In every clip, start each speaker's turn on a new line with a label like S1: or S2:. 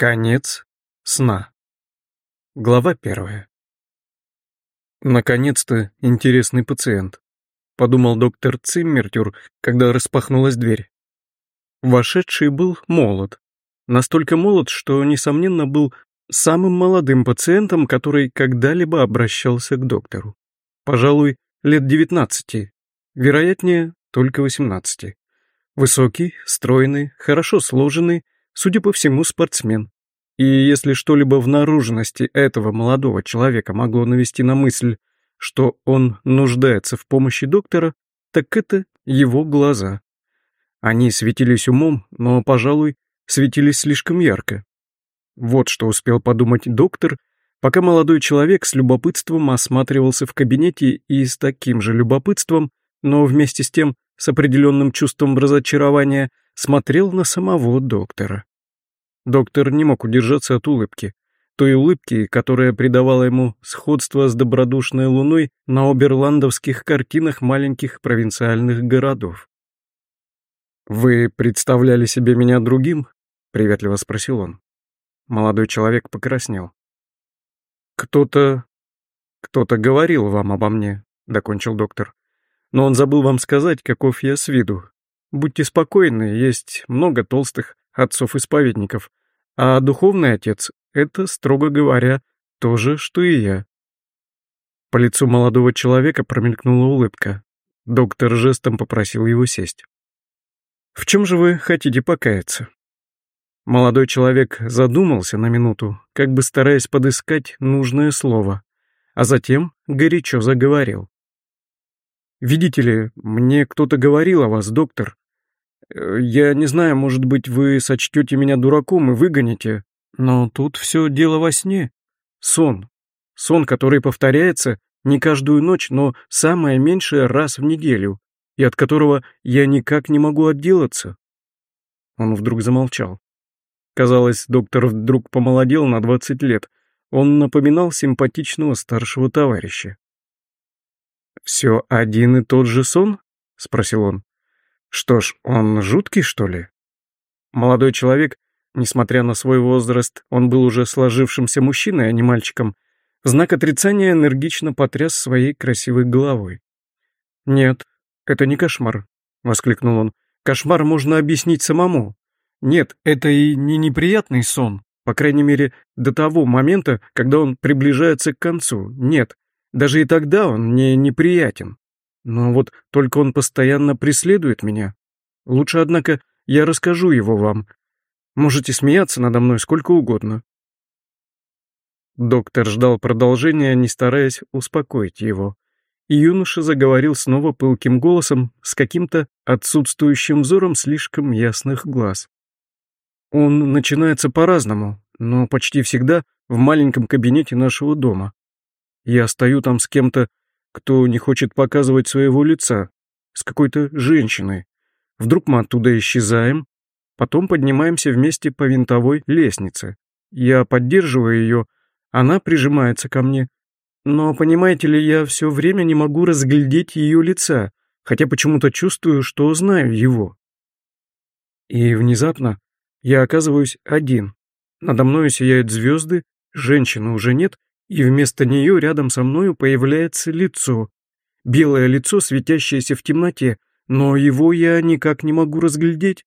S1: Конец сна. Глава первая. Наконец-то интересный пациент, подумал доктор Циммертюр, когда распахнулась дверь. Вошедший был молод. Настолько молод, что, несомненно, был самым молодым пациентом, который когда-либо обращался к доктору. Пожалуй, лет 19, вероятнее, только 18. Высокий, стройный, хорошо сложенный, судя по всему, спортсмен. И если что-либо в наружности этого молодого человека могло навести на мысль, что он нуждается в помощи доктора, так это его глаза. Они светились умом, но, пожалуй, светились слишком ярко. Вот что успел подумать доктор, пока молодой человек с любопытством осматривался в кабинете и с таким же любопытством, но вместе с тем с определенным чувством разочарования, смотрел на самого доктора. Доктор не мог удержаться от улыбки. Той улыбки, которая придавала ему сходство с добродушной луной на оберландовских картинах маленьких провинциальных городов. «Вы представляли себе меня другим?» — приветливо спросил он. Молодой человек покраснел. «Кто-то... кто-то говорил вам обо мне», — докончил доктор. «Но он забыл вам сказать, каков я с виду. Будьте спокойны, есть много толстых, отцов-исповедников, а духовный отец — это, строго говоря, то же, что и я. По лицу молодого человека промелькнула улыбка. Доктор жестом попросил его сесть. «В чем же вы хотите покаяться?» Молодой человек задумался на минуту, как бы стараясь подыскать нужное слово, а затем горячо заговорил. «Видите ли, мне кто-то говорил о вас, доктор, я не знаю, может быть, вы сочтете меня дураком и выгоните, но тут все дело во сне. Сон. Сон, который повторяется не каждую ночь, но самое меньшее раз в неделю, и от которого я никак не могу отделаться. Он вдруг замолчал. Казалось, доктор вдруг помолодел на 20 лет. Он напоминал симпатичного старшего товарища. «Все один и тот же сон?» — спросил он. Что ж, он жуткий, что ли? Молодой человек, несмотря на свой возраст, он был уже сложившимся мужчиной, а не мальчиком, знак отрицания энергично потряс своей красивой головой. «Нет, это не кошмар», — воскликнул он. «Кошмар можно объяснить самому. Нет, это и не неприятный сон, по крайней мере, до того момента, когда он приближается к концу. Нет, даже и тогда он не неприятен. Но вот только он постоянно преследует меня. Лучше, однако, я расскажу его вам. Можете смеяться надо мной сколько угодно». Доктор ждал продолжения, не стараясь успокоить его. И юноша заговорил снова пылким голосом с каким-то отсутствующим взором слишком ясных глаз. Он начинается по-разному, но почти всегда в маленьком кабинете нашего дома. Я стою там с кем-то кто не хочет показывать своего лица, с какой-то женщиной. Вдруг мы оттуда исчезаем, потом поднимаемся вместе по винтовой лестнице. Я поддерживаю ее, она прижимается ко мне. Но, понимаете ли, я все время не могу разглядеть ее лица, хотя почему-то чувствую, что знаю его. И внезапно я оказываюсь один. Надо мною сияют звезды, женщины уже нет, и вместо нее рядом со мною появляется лицо. Белое лицо, светящееся в темноте, но его я никак не могу разглядеть.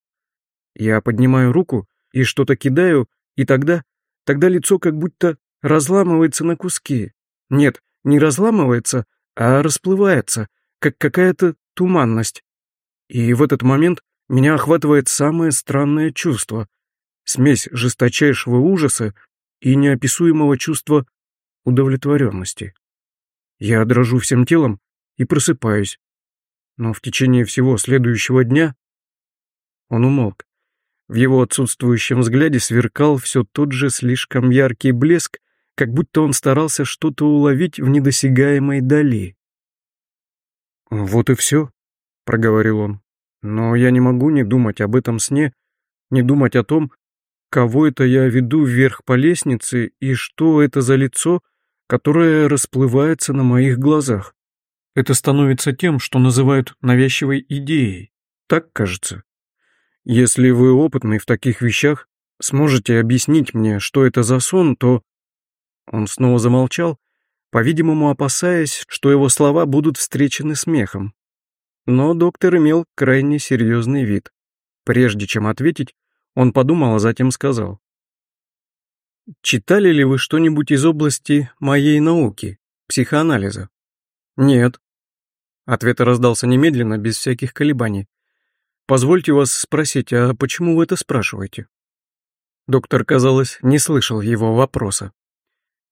S1: Я поднимаю руку и что-то кидаю, и тогда, тогда лицо как будто разламывается на куски. Нет, не разламывается, а расплывается, как какая-то туманность. И в этот момент меня охватывает самое странное чувство. Смесь жесточайшего ужаса и неописуемого чувства удовлетворенности. Я дрожу всем телом и просыпаюсь. Но в течение всего следующего дня он умолк. В его отсутствующем взгляде сверкал все тот же слишком яркий блеск, как будто он старался что-то уловить в недосягаемой дали. «Вот и все», — проговорил он. «Но я не могу не думать об этом сне, не думать о том, кого это я веду вверх по лестнице и что это за лицо, которая расплывается на моих глазах. Это становится тем, что называют навязчивой идеей. Так кажется. Если вы опытный в таких вещах, сможете объяснить мне, что это за сон, то...» Он снова замолчал, по-видимому, опасаясь, что его слова будут встречены смехом. Но доктор имел крайне серьезный вид. Прежде чем ответить, он подумал, а затем сказал. «Читали ли вы что-нибудь из области моей науки, психоанализа?» «Нет». Ответ раздался немедленно, без всяких колебаний. «Позвольте вас спросить, а почему вы это спрашиваете?» Доктор, казалось, не слышал его вопроса.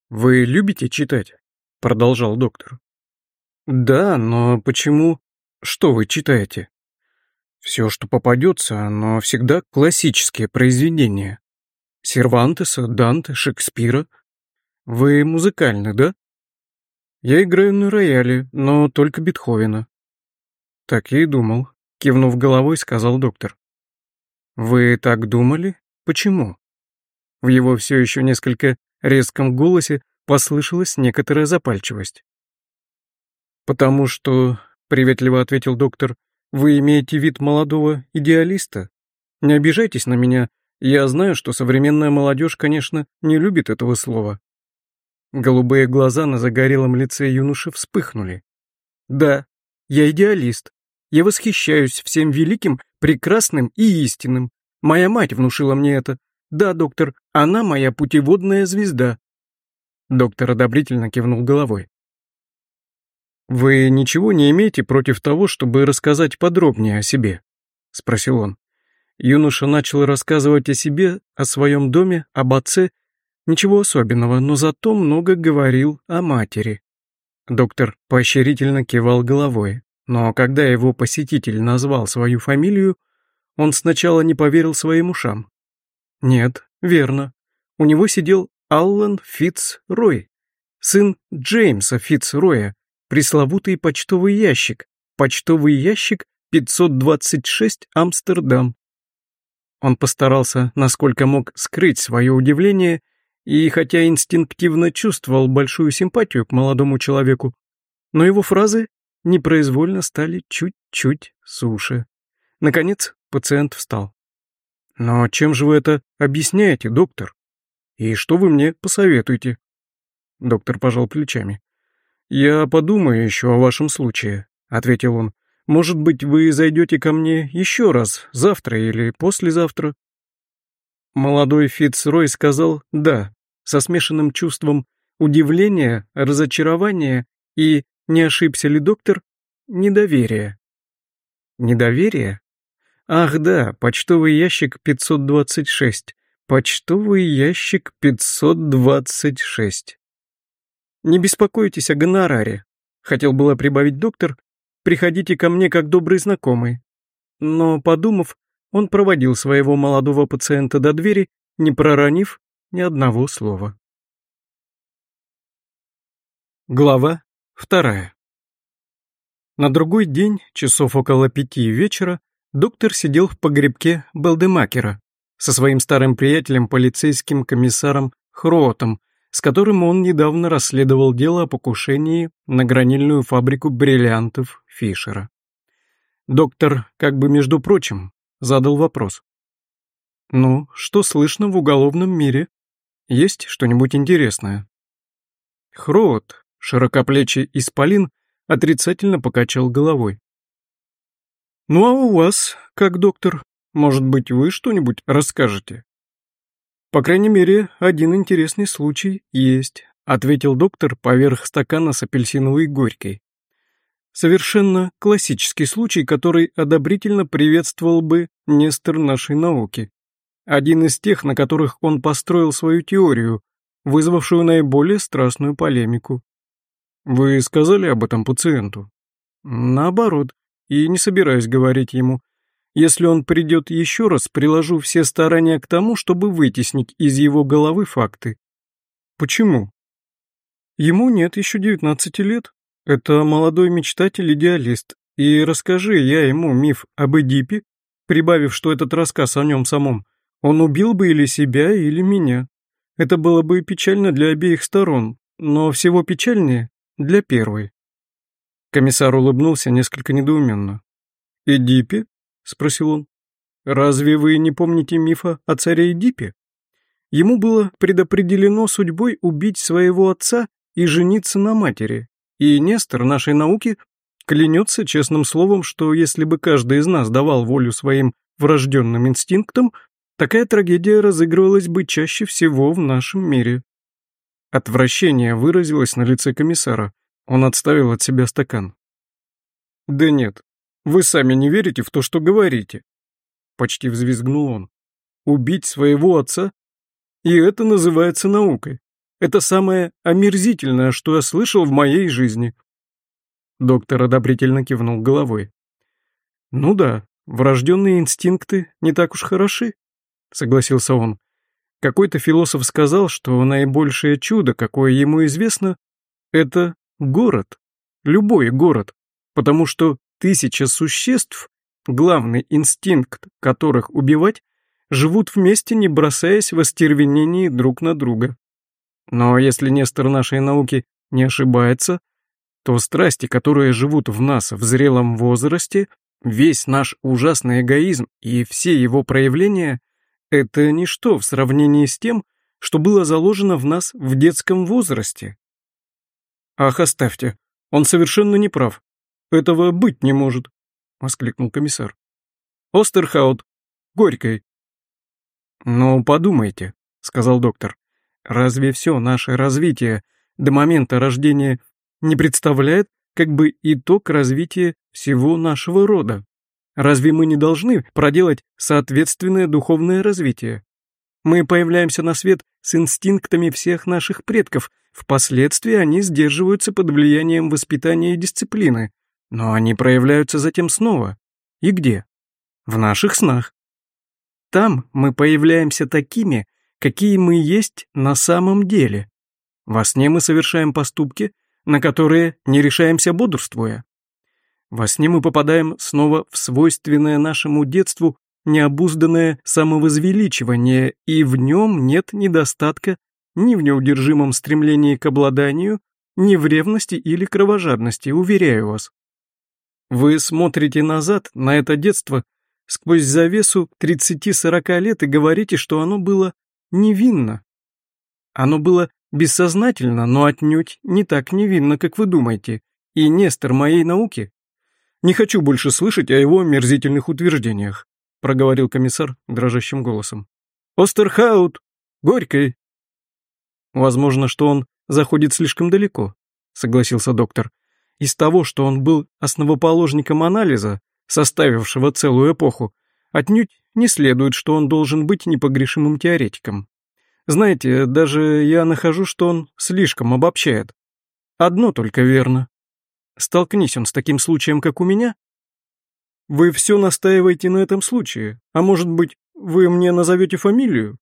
S1: «Вы любите читать?» — продолжал доктор. «Да, но почему? Что вы читаете?» «Все, что попадется, но всегда классические произведения. Сервантеса, Данте, Шекспира. Вы музыкальны, да?» «Я играю на рояле, но только Бетховена». «Так я и думал», — кивнув головой, сказал доктор. «Вы так думали? Почему?» В его все еще несколько резком голосе послышалась некоторая запальчивость. «Потому что», — приветливо ответил доктор, — «вы имеете вид молодого идеалиста. Не обижайтесь на меня, я знаю, что современная молодежь, конечно, не любит этого слова». Голубые глаза на загорелом лице юноши вспыхнули. «Да, я идеалист. Я восхищаюсь всем великим, прекрасным и истинным. Моя мать внушила мне это. Да, доктор, она моя путеводная звезда». Доктор одобрительно кивнул головой. «Вы ничего не имеете против того, чтобы рассказать подробнее о себе?» — спросил он. Юноша начал рассказывать о себе, о своем доме, об отце. Ничего особенного, но зато много говорил о матери. Доктор поощрительно кивал головой, но когда его посетитель назвал свою фамилию, он сначала не поверил своим ушам. Нет, верно. У него сидел Аллан Фитц-Рой, сын Джеймса Фитц-Роя, пресловутый почтовый ящик, почтовый ящик 526 Амстердам. Он постарался, насколько мог, скрыть свое удивление и, хотя инстинктивно чувствовал большую симпатию к молодому человеку, но его фразы непроизвольно стали чуть-чуть суше. Наконец пациент встал. Но чем же вы это объясняете, доктор? И что вы мне посоветуете? Доктор пожал плечами. Я подумаю еще о вашем случае, ответил он. Может быть, вы зайдете ко мне еще раз, завтра или послезавтра? Молодой Фицрой сказал «да», со смешанным чувством удивления, разочарования и, не ошибся ли доктор, недоверия. Недоверие? Ах да, почтовый ящик 526. Почтовый ящик 526. Не беспокойтесь о гонораре. Хотел было прибавить доктор. Приходите ко мне как добрый знакомый. Но, подумав, он проводил своего молодого пациента до двери, не проронив ни одного слова. Глава вторая. На другой день, часов около пяти вечера, доктор сидел в погребке Белдемакера со своим старым приятелем, полицейским комиссаром Хроотом, с которым он недавно расследовал дело о покушении на гранильную фабрику бриллиантов Фишера. Доктор, как бы между прочим, задал вопрос. «Ну, что слышно в уголовном мире? Есть что-нибудь интересное?» Хроот, широкоплечий исполин, отрицательно покачал головой. «Ну а у вас, как доктор, может быть, вы что-нибудь расскажете?» «По крайней мере, один интересный случай есть», ответил доктор поверх стакана с апельсиновой горькой. Совершенно классический случай, который одобрительно приветствовал бы Нестор нашей науки. Один из тех, на которых он построил свою теорию, вызвавшую наиболее страстную полемику. Вы сказали об этом пациенту? Наоборот, и не собираюсь говорить ему. Если он придет еще раз, приложу все старания к тому, чтобы вытеснить из его головы факты. Почему? Ему нет еще 19 лет. Это молодой мечтатель-идеалист. И расскажи я ему миф об Эдипе, прибавив, что этот рассказ о нем самом, он убил бы или себя, или меня. Это было бы печально для обеих сторон, но всего печальнее для первой. Комиссар улыбнулся несколько недоуменно. «Эдипе?» — спросил он. разве вы не помните мифа о царе Эдипе? Ему было предопределено судьбой убить своего отца и жениться на матери, и Нестор нашей науки клянется честным словом, что если бы каждый из нас давал волю своим врожденным инстинктам, такая трагедия разыгрывалась бы чаще всего в нашем мире. Отвращение выразилось на лице комиссара. Он отставил от себя стакан. «Да нет, вы сами не верите в то, что говорите», — почти взвизгнул он. «Убить своего отца? И это называется наукой. Это самое омерзительное, что я слышал в моей жизни». Доктор одобрительно кивнул головой. «Ну да, врожденные инстинкты не так уж хороши», — согласился он. Какой-то философ сказал, что наибольшее чудо, какое ему известно, это город, любой город, потому что тысяча существ, главный инстинкт которых убивать, живут вместе, не бросаясь в остервенении друг на друга. Но если Нестор нашей науки не ошибается, то страсти, которые живут в нас в зрелом возрасте, весь наш ужасный эгоизм и все его проявления — это ничто в сравнении с тем, что было заложено в нас в детском возрасте. Ах, оставьте, он совершенно не прав. Этого быть не может, воскликнул комиссар. Остерхаут, горькой. Ну, подумайте, сказал доктор. Разве все наше развитие до момента рождения не представляет как бы итог развития всего нашего рода? Разве мы не должны проделать соответственное духовное развитие? Мы появляемся на свет с инстинктами всех наших предков, впоследствии они сдерживаются под влиянием воспитания и дисциплины, но они проявляются затем снова. И где? В наших снах. Там мы появляемся такими, какие мы есть на самом деле. Во сне мы совершаем поступки, на которые не решаемся бодрствуя. Во сне мы попадаем снова в свойственное нашему детству необузданное самовозвеличивание, и в нем нет недостатка ни в неудержимом стремлении к обладанию, ни в ревности или кровожадности, уверяю вас. Вы смотрите назад на это детство сквозь завесу 30-40 лет и говорите, что оно было невинно. Оно было бессознательно, но отнюдь не так невинно, как вы думаете, и Нестор моей науки «Не хочу больше слышать о его мерзительных утверждениях», проговорил комиссар дрожащим голосом. «Остерхаут! Горькой!» «Возможно, что он заходит слишком далеко», согласился доктор. «Из того, что он был основоположником анализа, составившего целую эпоху, отнюдь не следует, что он должен быть непогрешимым теоретиком. Знаете, даже я нахожу, что он слишком обобщает. Одно только верно. Столкнись он с таким случаем, как у меня. Вы все настаиваете на этом случае, а может быть, вы мне назовете фамилию?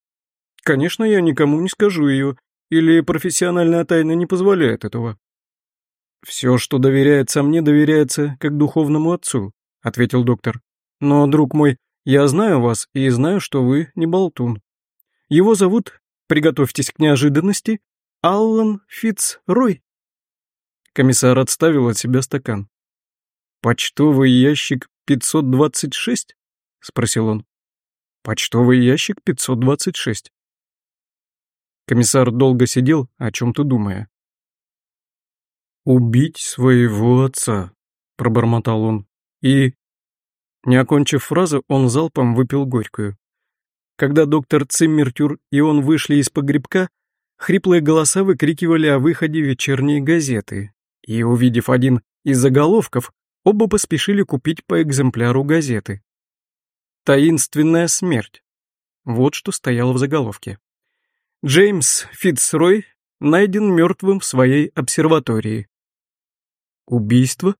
S1: Конечно, я никому не скажу ее, или профессиональная тайна не позволяет этого. Все, что доверяется мне, доверяется как духовному отцу, ответил доктор. Но, друг мой, я знаю вас и знаю, что вы не болтун. Его зовут, приготовьтесь к неожиданности, Аллан Фитцрой. Комиссар отставил от себя стакан. «Почтовый ящик 526?» — спросил он. «Почтовый ящик 526». Комиссар долго сидел, о чем-то думая. «Убить своего отца», — пробормотал он. И, не окончив фразу, он залпом выпил горькую. Когда доктор Циммертюр и он вышли из погребка, хриплые голоса выкрикивали о выходе вечерней газеты, и, увидев один из заголовков, оба поспешили купить по экземпляру газеты. «Таинственная смерть». Вот что стояло в заголовке. Джеймс Фитцрой найден мертвым в своей обсерватории. Убийство?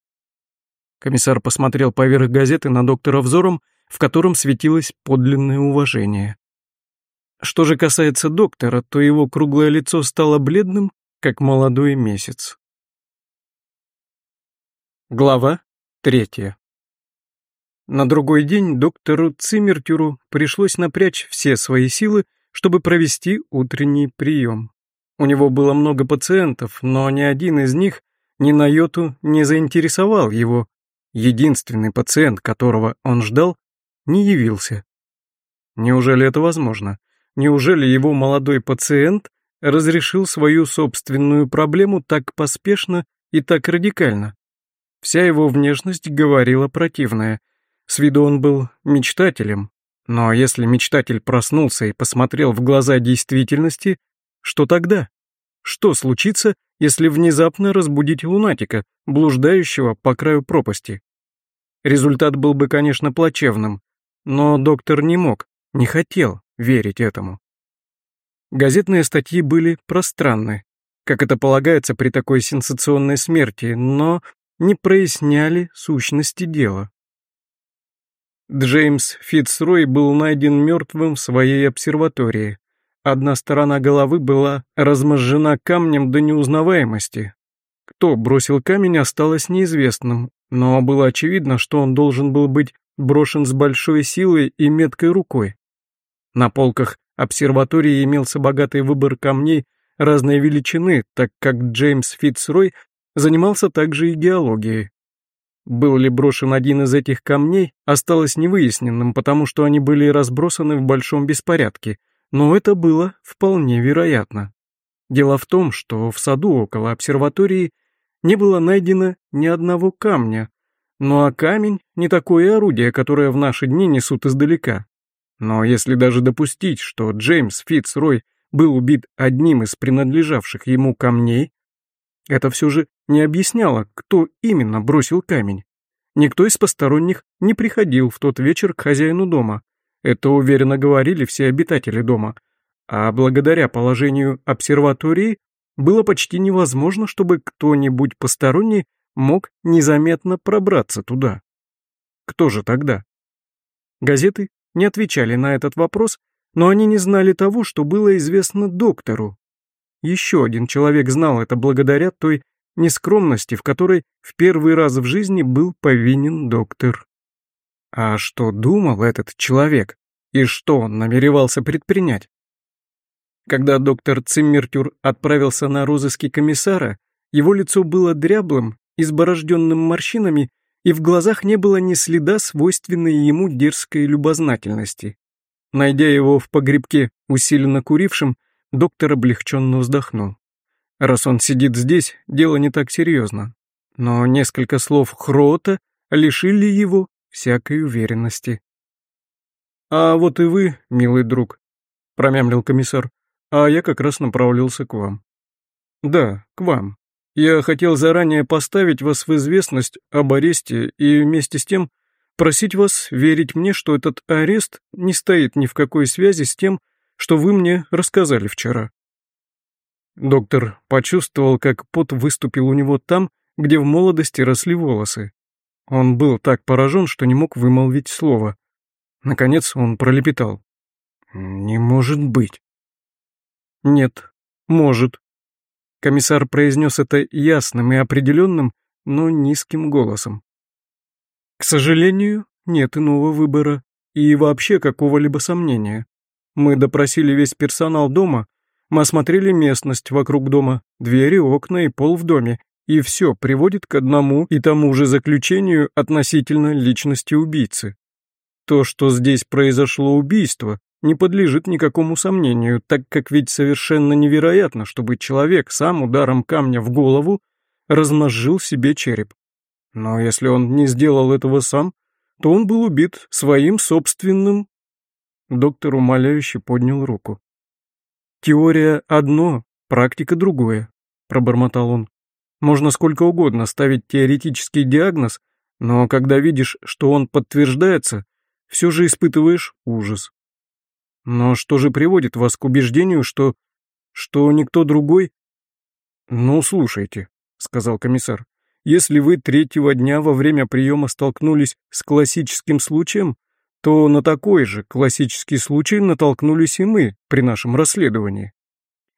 S1: Комиссар посмотрел поверх газеты на доктора взором, в котором светилось подлинное уважение. Что же касается доктора, то его круглое лицо стало бледным, как молодой месяц. Глава третья. На другой день доктору Циммертюру пришлось напрячь все свои силы, чтобы провести утренний прием. У него было много пациентов, но ни один из них ни на йоту не заинтересовал его. Единственный пациент, которого он ждал, не явился. Неужели это возможно? Неужели его молодой пациент разрешил свою собственную проблему так поспешно и так радикально? Вся его внешность говорила противное. С виду он был мечтателем. Но если мечтатель проснулся и посмотрел в глаза действительности, что тогда? Что случится, если внезапно разбудить лунатика, блуждающего по краю пропасти? Результат был бы, конечно, плачевным, но доктор не мог, не хотел верить этому. Газетные статьи были пространны, как это полагается при такой сенсационной смерти, но не проясняли сущности дела. Джеймс Фитцрой был найден мертвым в своей обсерватории. Одна сторона головы была размозжена камнем до неузнаваемости. Кто бросил камень, осталось неизвестным, но было очевидно, что он должен был быть брошен с большой силой и меткой рукой. На полках обсерватории имелся богатый выбор камней разной величины, так как Джеймс Фитцрой занимался также и геологией. Был ли брошен один из этих камней, осталось невыясненным, потому что они были разбросаны в большом беспорядке, но это было вполне вероятно. Дело в том, что в саду около обсерватории не было найдено ни одного камня, ну а камень — не такое орудие, которое в наши дни несут издалека. Но если даже допустить, что Джеймс Фитцрой был убит одним из принадлежавших ему камней, это все же не объясняло, кто именно бросил камень. Никто из посторонних не приходил в тот вечер к хозяину дома. Это уверенно говорили все обитатели дома. А благодаря положению обсерватории было почти невозможно, чтобы кто-нибудь посторонний мог незаметно пробраться туда. Кто же тогда? Газеты не отвечали на этот вопрос, но они не знали того, что было известно доктору. Еще один человек знал это благодаря той нескромности, в которой в первый раз в жизни был повинен доктор. А что думал этот человек и что он намеревался предпринять? Когда доктор Циммертюр отправился на розыски комиссара, его лицо было дряблым, изборожденным морщинами, и в глазах не было ни следа свойственной ему дерзкой любознательности. Найдя его в погребке, усиленно курившим, доктор облегченно вздохнул. Раз он сидит здесь, дело не так серьезно. Но несколько слов Хрота лишили его всякой уверенности. «А вот и вы, милый друг», — промямлил комиссар а я как раз направлялся к вам. Да, к вам. Я хотел заранее поставить вас в известность об аресте и вместе с тем просить вас верить мне, что этот арест не стоит ни в какой связи с тем, что вы мне рассказали вчера. Доктор почувствовал, как пот выступил у него там, где в молодости росли волосы. Он был так поражен, что не мог вымолвить слово. Наконец он пролепетал. «Не может быть!» «Нет, может». Комиссар произнес это ясным и определенным, но низким голосом. «К сожалению, нет иного выбора и вообще какого-либо сомнения. Мы допросили весь персонал дома, мы осмотрели местность вокруг дома, двери, окна и пол в доме, и все приводит к одному и тому же заключению относительно личности убийцы. То, что здесь произошло убийство, не подлежит никакому сомнению, так как ведь совершенно невероятно, чтобы человек сам ударом камня в голову размозжил себе череп. Но если он не сделал этого сам, то он был убит своим собственным... Доктор умоляюще поднял руку. «Теория одно, практика другое», — пробормотал он. «Можно сколько угодно ставить теоретический диагноз, но когда видишь, что он подтверждается, все же испытываешь ужас. Но что же приводит вас к убеждению, что... что никто другой... Ну, слушайте, сказал комиссар, если вы третьего дня во время приема столкнулись с классическим случаем, то на такой же классический случай натолкнулись и мы при нашем расследовании.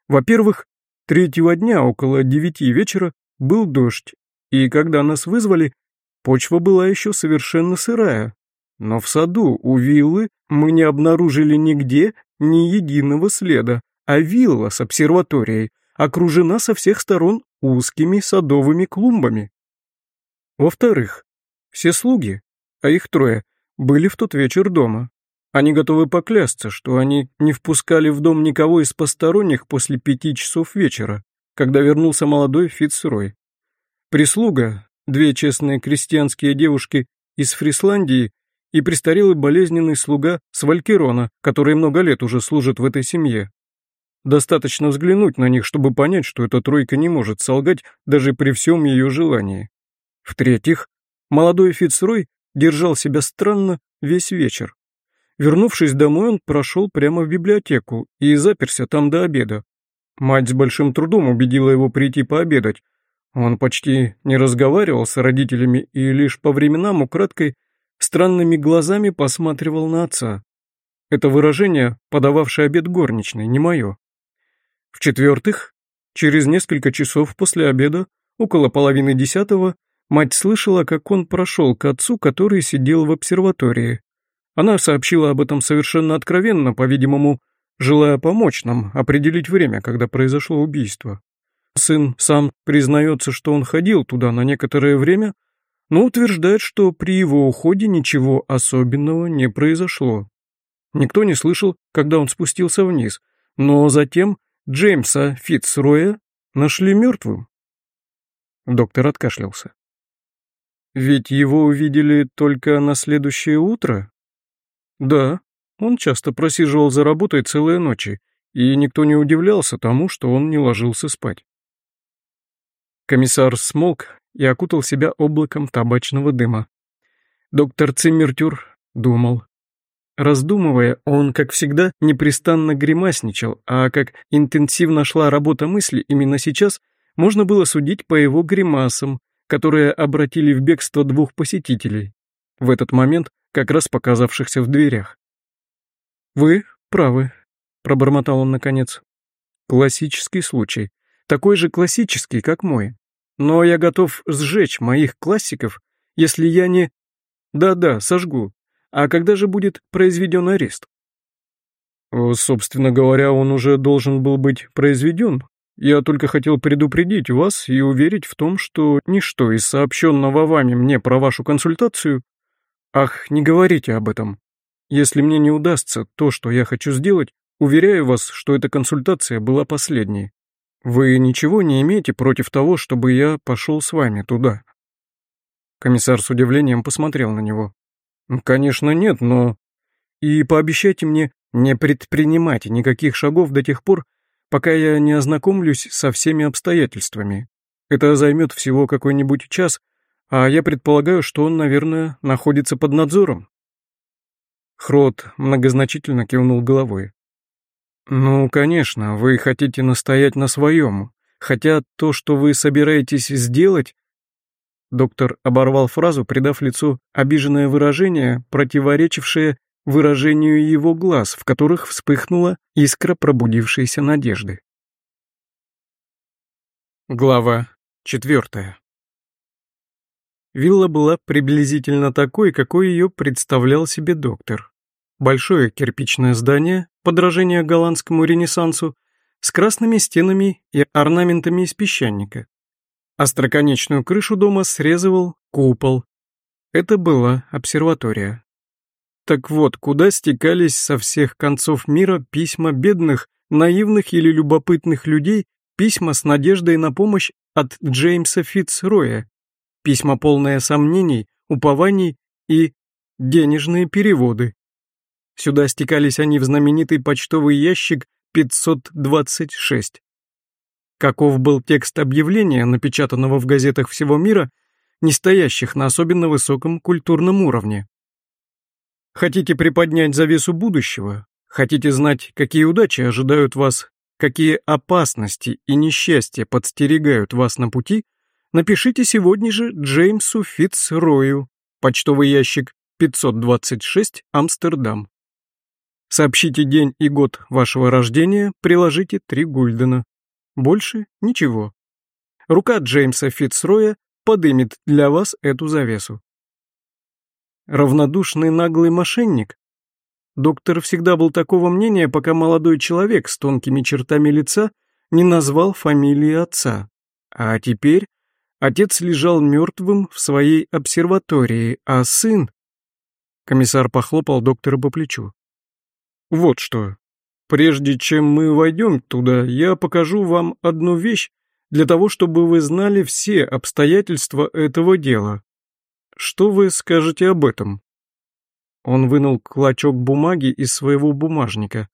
S1: Во-первых, третьего дня около девяти вечера был дождь, и когда нас вызвали, почва была еще совершенно сырая, но в саду у виллы мы не обнаружили нигде ни единого следа, а вилла с обсерваторией окружена со всех сторон узкими садовыми клумбами. Во-вторых, все слуги, а их трое, были в тот вечер дома. Они готовы поклясться, что они не впускали в дом никого из посторонних после пяти часов вечера, когда вернулся молодой Фицрой. Прислуга, две честные крестьянские девушки из Фрисландии и престарелый болезненный слуга с Валькирона, который много лет уже служит в этой семье. Достаточно взглянуть на них, чтобы понять, что эта тройка не может солгать даже при всем ее желании. В-третьих, молодой Фицрой держал себя странно весь вечер. Вернувшись домой, он прошел прямо в библиотеку и заперся там до обеда. Мать с большим трудом убедила его прийти пообедать. Он почти не разговаривал с родителями и лишь по временам украдкой странными глазами посматривал на отца. Это выражение, подававшее обед горничной, не мое. В-четвертых, через несколько часов после обеда, около половины десятого, мать слышала, как он прошел к отцу, который сидел в обсерватории. Она сообщила об этом совершенно откровенно, по-видимому, желая помочь нам определить время, когда произошло убийство. Сын сам признается, что он ходил туда на некоторое время, но утверждает, что при его уходе ничего особенного не произошло. Никто не слышал, когда он спустился вниз, но затем Джеймса Фитцроя нашли мертвым. Доктор откашлялся. Ведь его увидели только на следующее утро? Да, он часто просиживал за работой целые ночи, и никто не удивлялся тому, что он не ложился спать. Комиссар смолк и окутал себя облаком табачного дыма. Доктор Циммертюр думал. Раздумывая, он, как всегда, непрестанно гримасничал, а как интенсивно шла работа мысли именно сейчас, можно было судить по его гримасам, которые обратили в бегство двух посетителей, в этот момент как раз показавшихся в дверях. «Вы правы», — пробормотал он наконец. «Классический случай. Такой же классический, как мой. Но я готов сжечь моих классиков, если я не... Да-да, сожгу. А когда же будет произведен арест?» «Собственно говоря, он уже должен был быть произведен. Я только хотел предупредить вас и уверить в том, что ничто из сообщенного вами мне про вашу консультацию... Ах, не говорите об этом. Если мне не удастся то, что я хочу сделать, уверяю вас, что эта консультация была последней. Вы ничего не имеете против того, чтобы я пошел с вами туда?» Комиссар с удивлением посмотрел на него. «Конечно нет, но...» «И пообещайте мне не предпринимать никаких шагов до тех пор, пока я не ознакомлюсь со всеми обстоятельствами. Это займет всего какой-нибудь час, а я предполагаю, что он, наверное, находится под надзором». Хрот многозначительно кивнул головой. «Ну, конечно, вы хотите настоять на своем, хотя то, что вы собираетесь сделать...» Доктор оборвал фразу, придав лицу обиженное выражение, противоречившее выражению его глаз, в которых вспыхнула искра пробудившейся надежды. Глава четвертая Вилла была приблизительно такой, какой ее представлял себе доктор. Большое кирпичное здание, подражение голландскому ренессансу, с красными стенами и орнаментами из песчаника. Остроконечную крышу дома срезывал купол. Это была обсерватория. Так вот, куда стекались со всех концов мира письма бедных, наивных или любопытных людей, письма с надеждой на помощь от Джеймса Фитцроя, письма полные сомнений, упований и денежные переводы. Сюда стекались они в знаменитый почтовый ящик 526. Каков был текст объявления, напечатанного в газетах всего мира, не стоящих на особенно высоком культурном уровне? Хотите приподнять завесу будущего? Хотите знать, какие удачи ожидают вас, какие опасности и несчастья подстерегают вас на пути? Напишите сегодня же Джеймсу Фитцрою, почтовый ящик 526, Амстердам. Сообщите день и год вашего рождения, приложите три гульдена. Больше ничего. Рука Джеймса Фитцроя подымет для вас эту завесу. Равнодушный наглый мошенник? Доктор всегда был такого мнения, пока молодой человек с тонкими чертами лица не назвал фамилии отца. А теперь отец лежал мертвым в своей обсерватории, а сын... Комиссар похлопал доктора по плечу. Вот что. Прежде чем мы войдем туда, я покажу вам одну вещь для того, чтобы вы знали все обстоятельства этого дела. Что вы скажете об этом?» Он вынул клочок бумаги из своего бумажника.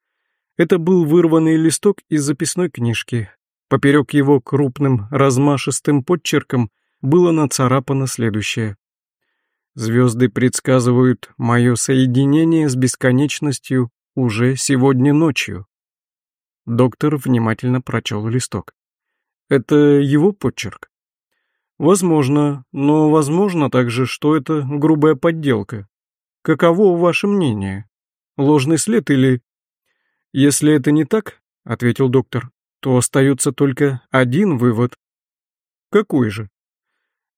S1: Это был вырванный листок из записной книжки. Поперек его крупным размашистым подчерком было нацарапано следующее. «Звезды предсказывают мое соединение с бесконечностью уже сегодня ночью. Доктор внимательно прочел листок. Это его почерк? Возможно, но возможно также, что это грубая подделка. Каково ваше мнение? Ложный след или... Если это не так, ответил доктор, то остается только один вывод. Какой же?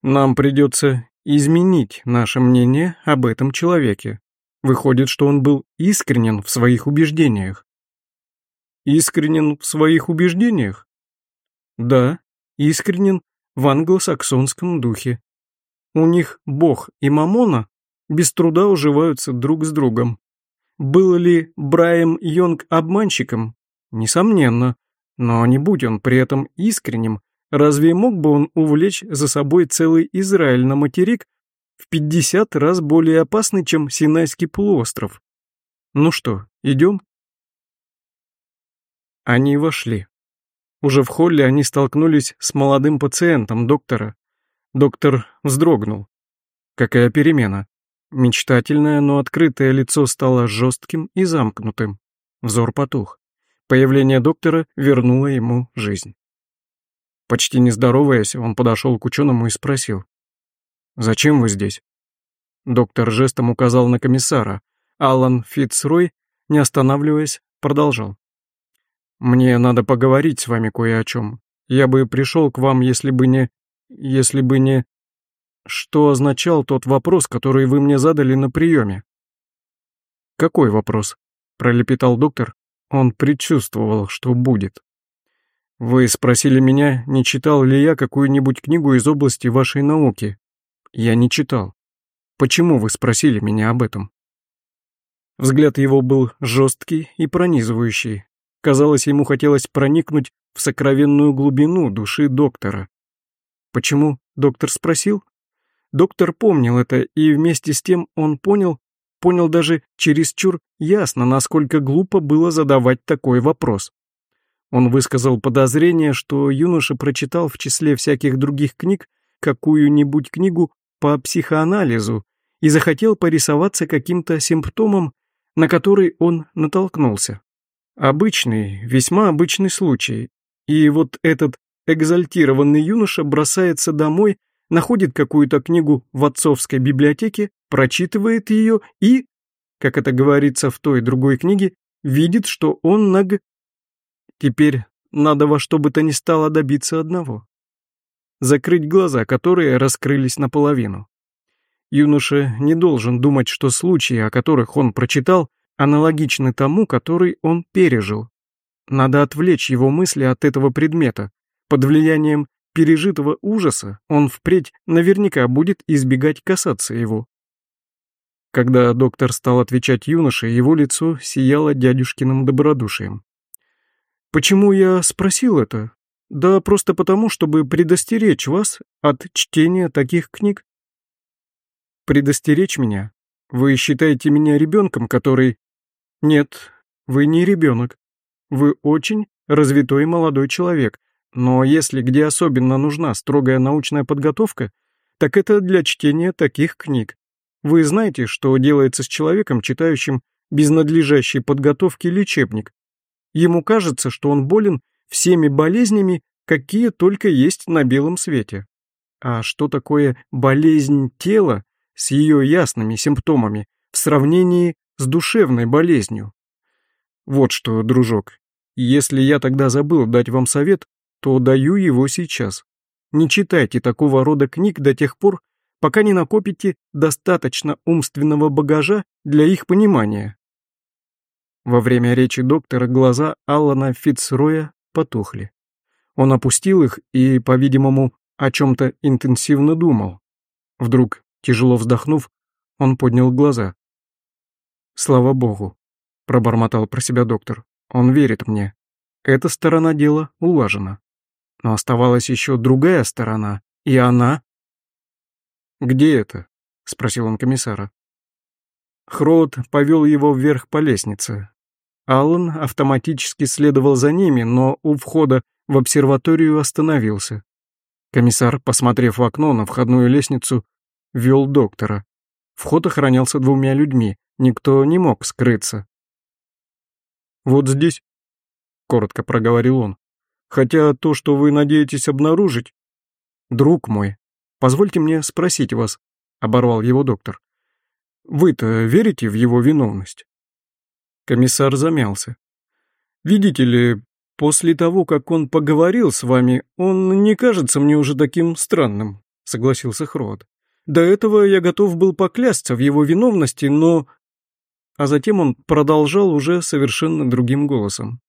S1: Нам придется изменить наше мнение об этом человеке. Выходит, что он был искренен в своих убеждениях. Искренен в своих убеждениях? Да, искренен в англосаксонском духе. У них бог и мамона без труда уживаются друг с другом. Был ли Брайем Йонг обманщиком? Несомненно. Но не будь он при этом искренним, разве мог бы он увлечь за собой целый Израиль на материк в 50 раз более опасный, чем Синайский полуостров. Ну что, идем? Они вошли. Уже в холле они столкнулись с молодым пациентом доктора. Доктор вздрогнул. Какая перемена. Мечтательное, но открытое лицо стало жестким и замкнутым. Взор потух. Появление доктора вернуло ему жизнь. Почти не здороваясь, он подошел к ученому и спросил. «Зачем вы здесь?» Доктор жестом указал на комиссара. Алан Фитцрой, не останавливаясь, продолжал. «Мне надо поговорить с вами кое о чем. Я бы пришел к вам, если бы не... если бы не...» Что означал тот вопрос, который вы мне задали на приеме? «Какой вопрос?» — пролепетал доктор. Он предчувствовал, что будет. «Вы спросили меня, не читал ли я какую-нибудь книгу из области вашей науки. Я не читал. Почему вы спросили меня об этом? Взгляд его был жесткий и пронизывающий. Казалось, ему хотелось проникнуть в сокровенную глубину души доктора. Почему доктор спросил? Доктор помнил это, и вместе с тем он понял, понял даже чересчур ясно, насколько глупо было задавать такой вопрос. Он высказал подозрение, что юноша прочитал в числе всяких других книг какую-нибудь книгу по психоанализу и захотел порисоваться каким-то симптомом, на который он натолкнулся. Обычный, весьма обычный случай. И вот этот экзальтированный юноша бросается домой, находит какую-то книгу в отцовской библиотеке, прочитывает ее и, как это говорится в той другой книге, видит, что он наг... Теперь надо во что бы то ни стало добиться одного закрыть глаза, которые раскрылись наполовину. Юноша не должен думать, что случаи, о которых он прочитал, аналогичны тому, который он пережил. Надо отвлечь его мысли от этого предмета. Под влиянием пережитого ужаса он впредь наверняка будет избегать касаться его. Когда доктор стал отвечать юноше, его лицо сияло дядюшкиным добродушием. «Почему я спросил это? Да просто потому, чтобы предостеречь вас от чтения таких книг. Предостеречь меня? Вы считаете меня ребенком, который... Нет, вы не ребенок. Вы очень развитой молодой человек, но если где особенно нужна строгая научная подготовка, так это для чтения таких книг. Вы знаете, что делается с человеком, читающим без надлежащей подготовки лечебник. Ему кажется, что он болен всеми болезнями, какие только есть на белом свете. А что такое болезнь тела с ее ясными симптомами в сравнении с душевной болезнью? Вот что, дружок, если я тогда забыл дать вам совет, то даю его сейчас. Не читайте такого рода книг до тех пор, пока не накопите достаточно умственного багажа для их понимания. Во время речи доктора глаза Аллана Фицроя потухли. Он опустил их и, по-видимому, о чем-то интенсивно думал. Вдруг, тяжело вздохнув, он поднял глаза. «Слава Богу», — пробормотал про себя доктор. Он верит мне. Эта сторона дела улажена. Но оставалась еще другая сторона, и она... «Где это?» — спросил он комиссара. Хроуд повел его вверх по лестнице. Аллан автоматически следовал за ними, но у входа в обсерваторию остановился. Комиссар, посмотрев в окно на входную лестницу, вел доктора. Вход охранялся двумя людьми, никто не мог скрыться. «Вот здесь», — коротко проговорил он, «хотя то, что вы надеетесь обнаружить...» «Друг мой, позвольте мне спросить вас», — оборвал его доктор. «Вы-то верите в его виновность?» Комиссар замялся. «Видите ли, после того, как он поговорил с вами, он не кажется мне уже таким странным», — согласился Хрод. «До этого я готов был поклясться в его виновности, но а затем он продолжал уже совершенно другим голосом.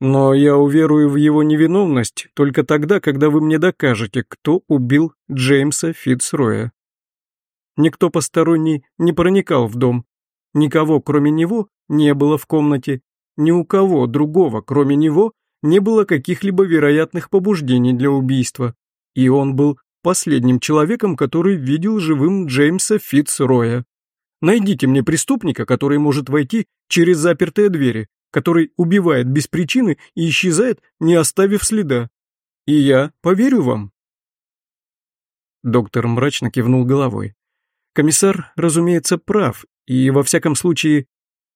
S1: «Но я уверую в его невиновность только тогда, когда вы мне докажете, кто убил Джеймса Фитцроя. Никто посторонний не проникал в дом. Никого, кроме него, не было в комнате. Ни у кого другого, кроме него, не было каких-либо вероятных побуждений для убийства. И он был последним человеком, который видел живым Джеймса Фитцроя. Найдите мне преступника, который может войти через запертые двери, который убивает без причины и исчезает, не оставив следа. И я поверю вам». Доктор мрачно кивнул головой. Комиссар, разумеется, прав, и во всяком случае,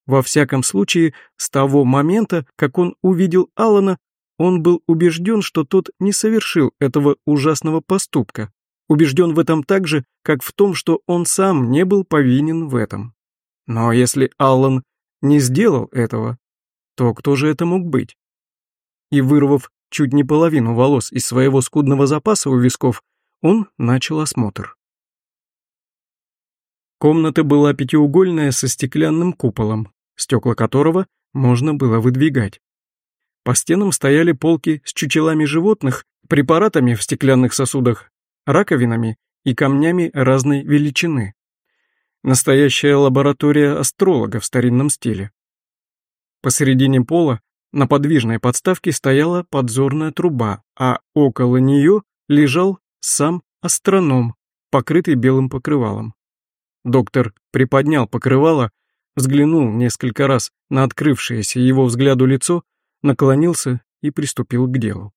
S1: во всяком случае, с того момента, как он увидел Алана, он был убежден, что тот не совершил этого ужасного поступка убежден в этом так же, как в том, что он сам не был повинен в этом. Но если Аллан не сделал этого, то кто же это мог быть? И вырвав чуть не половину волос из своего скудного запаса у висков, он начал осмотр. Комната была пятиугольная со стеклянным куполом, стекла которого можно было выдвигать. По стенам стояли полки с чучелами животных, препаратами в стеклянных сосудах, раковинами и камнями разной величины. Настоящая лаборатория астролога в старинном стиле. Посередине пола на подвижной подставке стояла подзорная труба, а около нее лежал сам астроном, покрытый белым покрывалом. Доктор приподнял покрывало, взглянул несколько раз на открывшееся его взгляду лицо, наклонился и приступил к делу.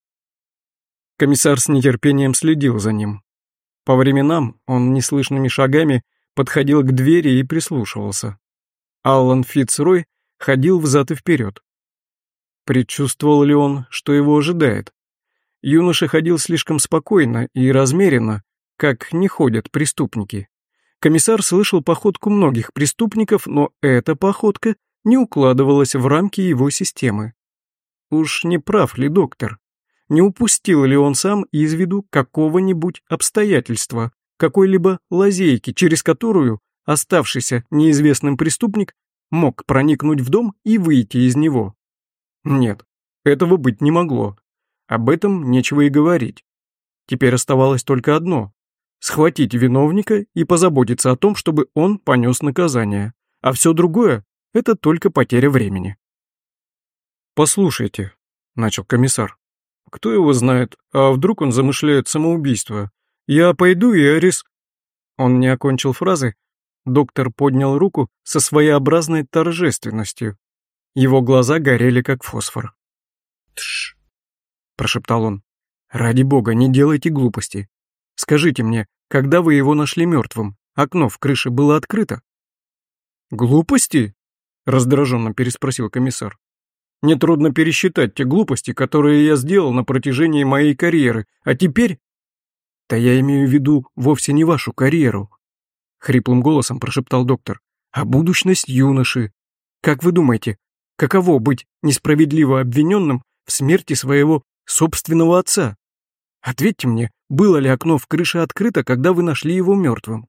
S1: Комиссар с нетерпением следил за ним. По временам он неслышными шагами подходил к двери и прислушивался. Аллан Фицрой ходил взад и вперед. Предчувствовал ли он, что его ожидает? Юноша ходил слишком спокойно и размеренно, как не ходят преступники. Комиссар слышал походку многих преступников, но эта походка не укладывалась в рамки его системы. Уж не прав ли доктор? не упустил ли он сам из виду какого-нибудь обстоятельства, какой-либо лазейки, через которую оставшийся неизвестным преступник мог проникнуть в дом и выйти из него. Нет, этого быть не могло. Об этом нечего и говорить. Теперь оставалось только одно — схватить виновника и позаботиться о том, чтобы он понес наказание, а все другое — это только потеря времени. «Послушайте», — начал комиссар, кто его знает, а вдруг он замышляет самоубийство? Я пойду и Арис...» Он не окончил фразы. Доктор поднял руку со своеобразной торжественностью. Его глаза горели, как фосфор. «Тш!» — прошептал он. «Ради бога, не делайте глупости. Скажите мне, когда вы его нашли мертвым, окно в крыше было открыто?» «Глупости?» — раздраженно переспросил комиссар. Нетрудно пересчитать те глупости, которые я сделал на протяжении моей карьеры, а теперь... Да я имею в виду вовсе не вашу карьеру, хриплым голосом прошептал доктор, а будущность юноши. Как вы думаете, каково быть несправедливо обвиненным в смерти своего собственного отца? Ответьте мне, было ли окно в крыше открыто, когда вы нашли его мертвым?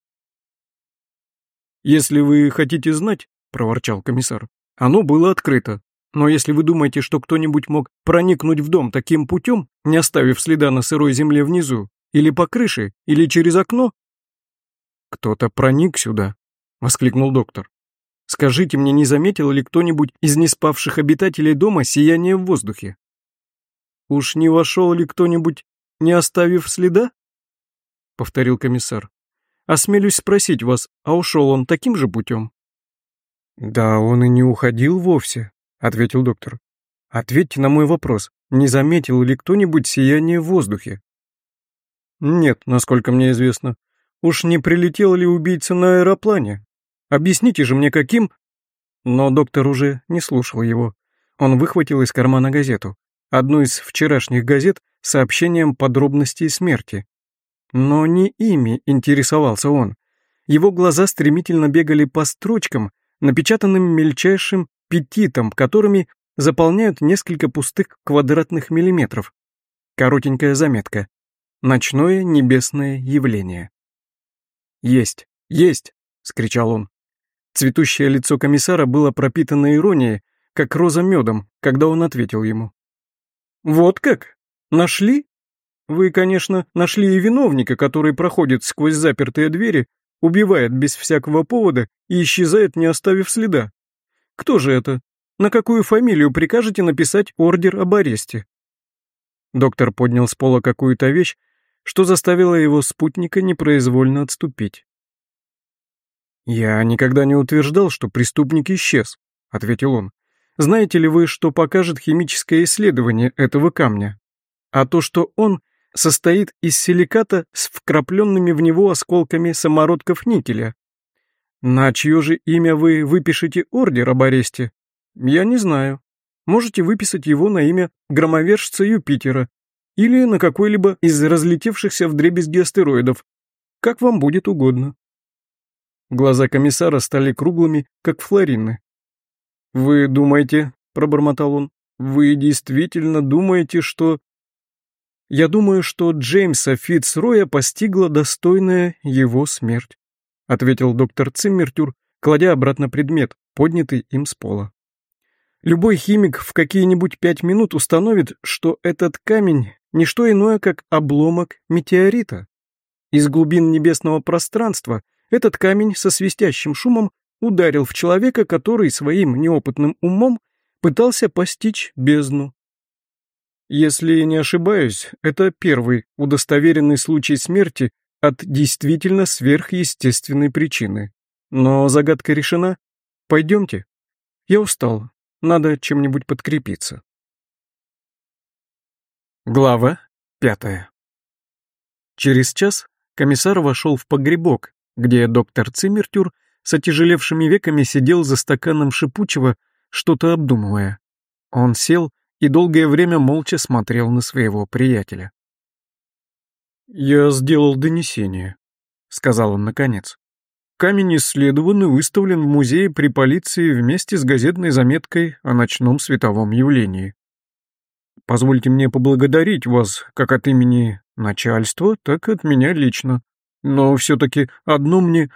S1: «Если вы хотите знать», — проворчал комиссар, — «оно было открыто, но если вы думаете, что кто-нибудь мог проникнуть в дом таким путем, не оставив следа на сырой земле внизу, или по крыше, или через окно... Кто-то проник сюда, воскликнул доктор. Скажите мне, не заметил ли кто-нибудь из неспавших обитателей дома сияние в воздухе? Уж не вошел ли кто-нибудь, не оставив следа? Повторил комиссар. Осмелюсь спросить вас, а ушел он таким же путем? Да, он и не уходил вовсе, ответил доктор. Ответьте на мой вопрос, не заметил ли кто-нибудь сияние в воздухе? Нет, насколько мне известно. Уж не прилетел ли убийца на аэроплане? Объясните же мне, каким...» Но доктор уже не слушал его. Он выхватил из кармана газету. Одну из вчерашних газет сообщением подробностей смерти. Но не ими интересовался он. Его глаза стремительно бегали по строчкам, напечатанным мельчайшим петитом, которыми заполняют несколько пустых квадратных миллиметров. Коротенькая заметка. Ночное небесное явление. «Есть, есть!» — скричал он. Цветущее лицо комиссара было пропитано иронией, как роза медом, когда он ответил ему. «Вот как? Нашли? Вы, конечно, нашли и виновника, который проходит сквозь запертые двери, убивает без всякого повода и исчезает, не оставив следа. Кто же это? На какую фамилию прикажете написать ордер об аресте?» Доктор поднял с пола какую-то вещь, что заставило его спутника непроизвольно отступить. «Я никогда не утверждал, что преступник исчез», — ответил он. «Знаете ли вы, что покажет химическое исследование этого камня? А то, что он состоит из силиката с вкрапленными в него осколками самородков никеля. На чье же имя вы выпишете ордер об аресте? Я не знаю. Можете выписать его на имя громовержца Юпитера или на какой-либо из разлетевшихся в дребезги астероидов, как вам будет угодно. Глаза комиссара стали круглыми, как флорины. «Вы думаете, — пробормотал он, — вы действительно думаете, что...» «Я думаю, что Джеймса Фитцроя постигла достойная его смерть», — ответил доктор Циммертюр, кладя обратно предмет, поднятый им с пола. «Любой химик в какие-нибудь пять минут установит, что этот камень — не что иное, как обломок метеорита. Из глубин небесного пространства — этот камень со свистящим шумом ударил в человека, который своим неопытным умом пытался постичь бездну. Если не ошибаюсь, это первый удостоверенный случай смерти от действительно сверхъестественной причины. Но загадка решена. Пойдемте. Я устал. Надо чем-нибудь подкрепиться. Глава пятая. Через час комиссар вошел в погребок, где доктор Циммертюр с отяжелевшими веками сидел за стаканом шипучего, что-то обдумывая. Он сел и долгое время молча смотрел на своего приятеля. «Я сделал донесение», — сказал он наконец. «Камень исследован и выставлен в музее при полиции вместе с газетной заметкой о ночном световом явлении. Позвольте мне поблагодарить вас как от имени начальства, так и от меня лично. Но все-таки одно мне...»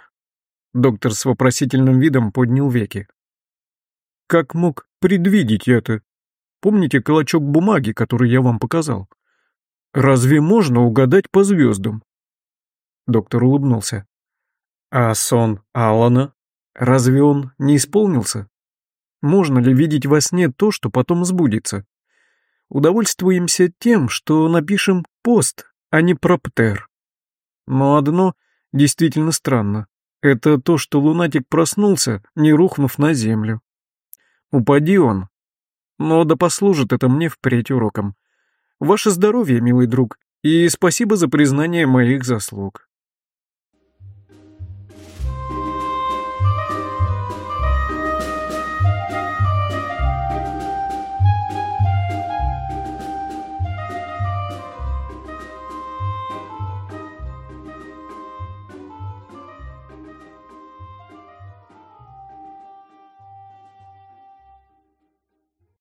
S1: Доктор с вопросительным видом поднял веки. «Как мог предвидеть это? Помните клочок бумаги, который я вам показал? Разве можно угадать по звездам?» Доктор улыбнулся. «А сон Алана? Разве он не исполнился? Можно ли видеть во сне то, что потом сбудется? Удовольствуемся тем, что напишем пост, а не проптер. Но одно действительно странно. Это то, что лунатик проснулся, не рухнув на землю. Упади он. Но да послужит это мне впредь уроком. Ваше здоровье, милый друг, и спасибо за признание моих заслуг.